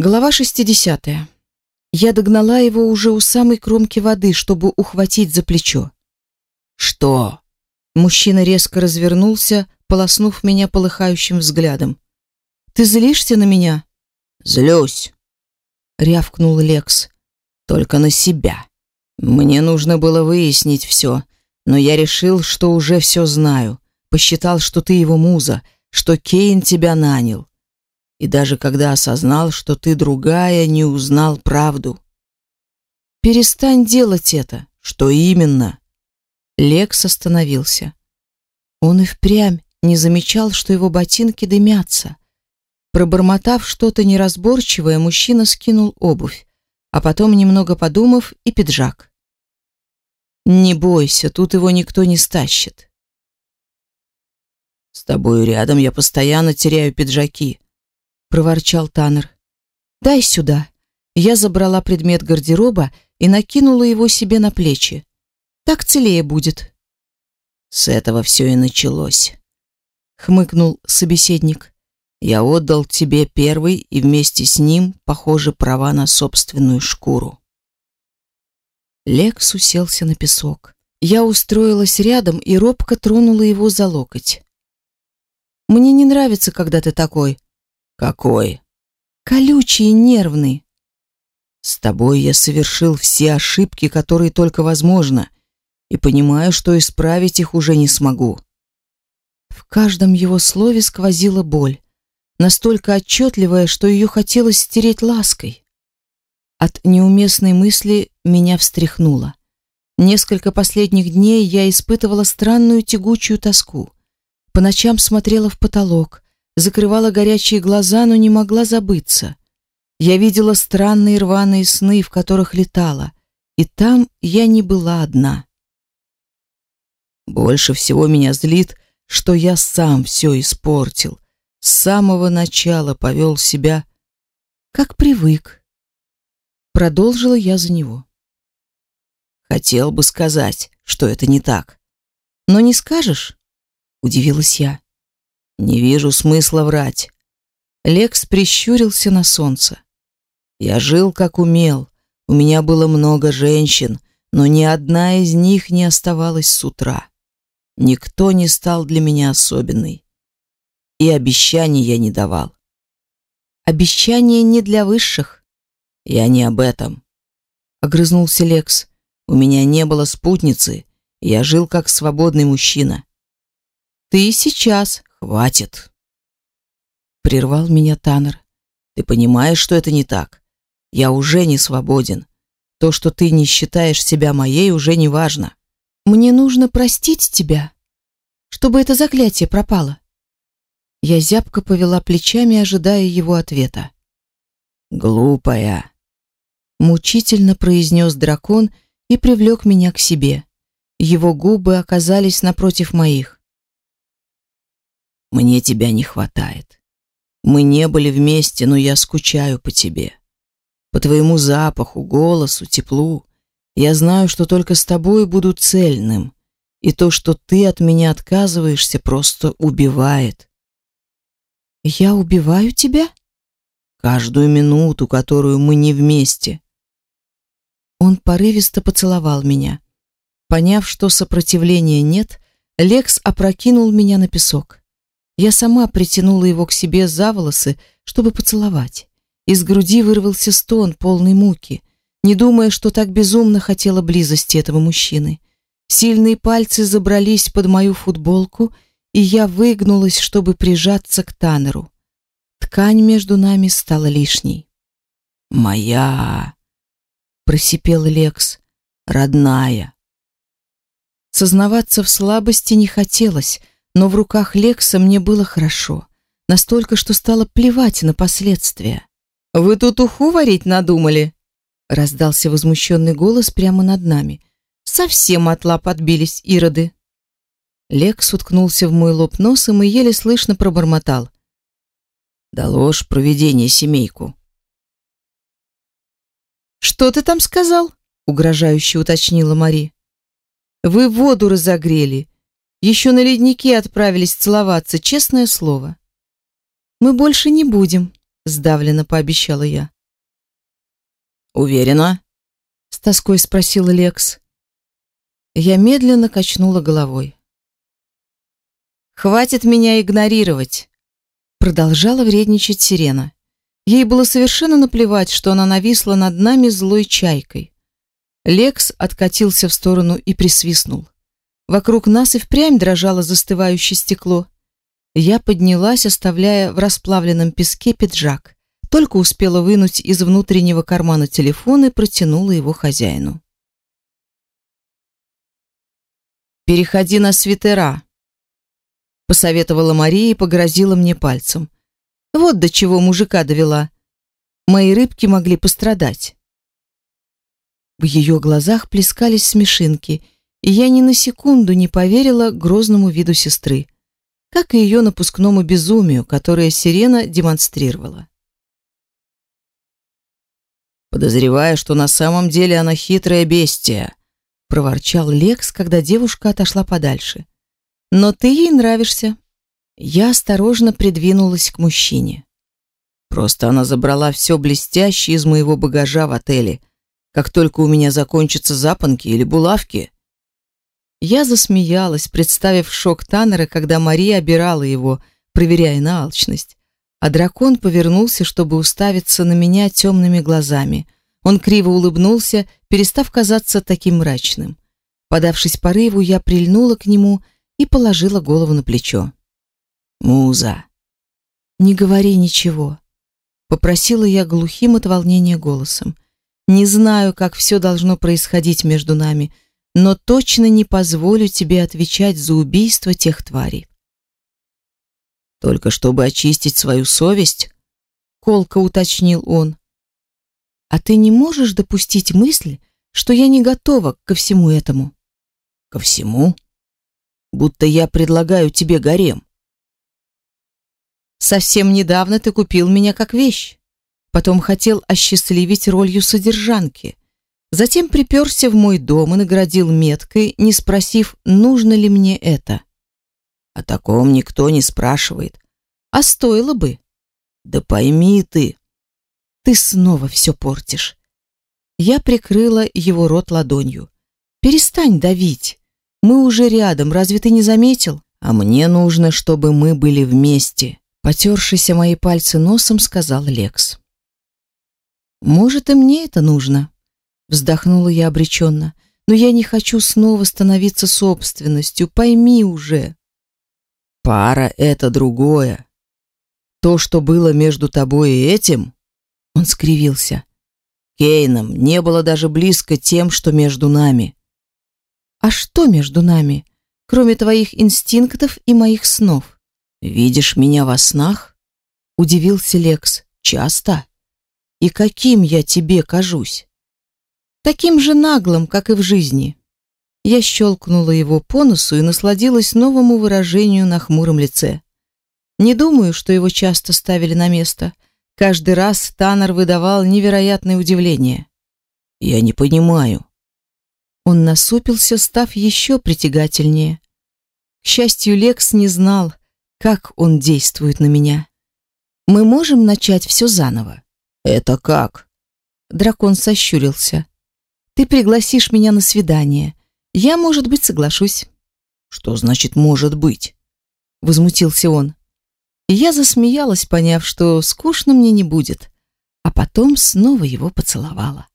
Глава 60. Я догнала его уже у самой кромки воды, чтобы ухватить за плечо. «Что?» Мужчина резко развернулся, полоснув меня полыхающим взглядом. «Ты злишься на меня?» «Злюсь», — рявкнул Лекс. «Только на себя. Мне нужно было выяснить все, но я решил, что уже все знаю. Посчитал, что ты его муза, что Кейн тебя нанял. И даже когда осознал, что ты другая, не узнал правду. Перестань делать это. Что именно? Лекс остановился. Он и впрямь не замечал, что его ботинки дымятся. Пробормотав что-то неразборчивое, мужчина скинул обувь, а потом, немного подумав, и пиджак. «Не бойся, тут его никто не стащит». «С тобой рядом я постоянно теряю пиджаки», — проворчал Таннер. «Дай сюда». Я забрала предмет гардероба и накинула его себе на плечи. Так целее будет. С этого все и началось. Хмыкнул собеседник. Я отдал тебе первый и вместе с ним, похоже, права на собственную шкуру. Лекс уселся на песок. Я устроилась рядом и робко тронула его за локоть. Мне не нравится, когда ты такой. Какой? Колючий и нервный. С тобой я совершил все ошибки, которые только возможно, и понимаю, что исправить их уже не смогу. В каждом его слове сквозила боль, настолько отчетливая, что ее хотелось стереть лаской. От неуместной мысли меня встряхнуло. Несколько последних дней я испытывала странную тягучую тоску. По ночам смотрела в потолок, закрывала горячие глаза, но не могла забыться. Я видела странные рваные сны, в которых летала, и там я не была одна. Больше всего меня злит, что я сам все испортил. С самого начала повел себя, как привык. Продолжила я за него. Хотел бы сказать, что это не так. Но не скажешь? Удивилась я. Не вижу смысла врать. Лекс прищурился на солнце. Я жил как умел. У меня было много женщин, но ни одна из них не оставалась с утра. Никто не стал для меня особенной. И обещаний я не давал. Обещания не для высших. Я не об этом. Огрызнулся Лекс. У меня не было спутницы. Я жил как свободный мужчина. Ты сейчас «Хватит!» Прервал меня Таннер. «Ты понимаешь, что это не так? Я уже не свободен. То, что ты не считаешь себя моей, уже не важно. Мне нужно простить тебя, чтобы это заклятие пропало». Я зябко повела плечами, ожидая его ответа. «Глупая!» Мучительно произнес дракон и привлек меня к себе. Его губы оказались напротив моих. Мне тебя не хватает. Мы не были вместе, но я скучаю по тебе. По твоему запаху, голосу, теплу. Я знаю, что только с тобой буду цельным. И то, что ты от меня отказываешься, просто убивает. Я убиваю тебя? Каждую минуту, которую мы не вместе. Он порывисто поцеловал меня. Поняв, что сопротивления нет, Лекс опрокинул меня на песок. Я сама притянула его к себе за волосы, чтобы поцеловать. Из груди вырвался стон, полный муки, не думая, что так безумно хотела близости этого мужчины. Сильные пальцы забрались под мою футболку, и я выгнулась, чтобы прижаться к Таннеру. Ткань между нами стала лишней. «Моя!» — просипел Лекс. «Родная!» Сознаваться в слабости не хотелось, но в руках Лекса мне было хорошо, настолько, что стало плевать на последствия. «Вы тут уху варить надумали?» Раздался возмущенный голос прямо над нами. «Совсем от лап отбились ироды!» Лекс уткнулся в мой лоб носом и еле слышно пробормотал. «Да ложь проведение семейку». «Что ты там сказал?» угрожающе уточнила Мари. «Вы воду разогрели. Еще на леднике отправились целоваться, честное слово. Мы больше не будем, сдавленно пообещала я. Уверена? С тоской спросил Лекс. Я медленно качнула головой. Хватит меня игнорировать, продолжала вредничать Сирена. Ей было совершенно наплевать, что она нависла над нами злой чайкой. Лекс откатился в сторону и присвистнул. Вокруг нас и впрямь дрожало застывающее стекло. Я поднялась, оставляя в расплавленном песке пиджак. Только успела вынуть из внутреннего кармана телефон и протянула его хозяину. «Переходи на свитера», — посоветовала Мария и погрозила мне пальцем. «Вот до чего мужика довела. Мои рыбки могли пострадать». В ее глазах плескались смешинки, и я ни на секунду не поверила грозному виду сестры, как и ее напускному безумию, которое Сирена демонстрировала. Подозревая, что на самом деле она хитрая бестия, проворчал Лекс, когда девушка отошла подальше. Но ты ей нравишься. Я осторожно придвинулась к мужчине. Просто она забрала все блестящее из моего багажа в отеле. Как только у меня закончатся запонки или булавки. Я засмеялась, представив шок Таннера, когда Мария обирала его, проверяя на алчность. А дракон повернулся, чтобы уставиться на меня темными глазами. Он криво улыбнулся, перестав казаться таким мрачным. Подавшись порыву, я прильнула к нему и положила голову на плечо. «Муза!» «Не говори ничего», — попросила я глухим от волнения голосом. «Не знаю, как все должно происходить между нами, но точно не позволю тебе отвечать за убийство тех тварей. Только чтобы очистить свою совесть, колко уточнил он. А ты не можешь допустить мысль, что я не готова ко всему этому? Ко всему? Будто я предлагаю тебе гарем. Совсем недавно ты купил меня как вещь. Потом хотел осчастливить ролью содержанки. Затем приперся в мой дом и наградил меткой, не спросив, нужно ли мне это. О таком никто не спрашивает. А стоило бы. Да пойми ты. Ты снова все портишь. Я прикрыла его рот ладонью. Перестань давить. Мы уже рядом, разве ты не заметил? А мне нужно, чтобы мы были вместе. Потершися мои пальцы носом, сказал Лекс. Может, и мне это нужно. Вздохнула я обреченно. Но я не хочу снова становиться собственностью. Пойми уже. Пара — это другое. То, что было между тобой и этим, он скривился. Кейном не было даже близко тем, что между нами. А что между нами, кроме твоих инстинктов и моих снов? Видишь меня во снах? Удивился Лекс. Часто? И каким я тебе кажусь? Таким же наглым, как и в жизни. Я щелкнула его по носу и насладилась новому выражению на хмуром лице. Не думаю, что его часто ставили на место. Каждый раз Таннер выдавал невероятное удивление. «Я не понимаю». Он насупился, став еще притягательнее. К счастью, Лекс не знал, как он действует на меня. «Мы можем начать все заново». «Это как?» Дракон сощурился. «Ты пригласишь меня на свидание. Я, может быть, соглашусь. Что значит может быть? возмутился он. И я засмеялась, поняв, что скучно мне не будет, а потом снова его поцеловала.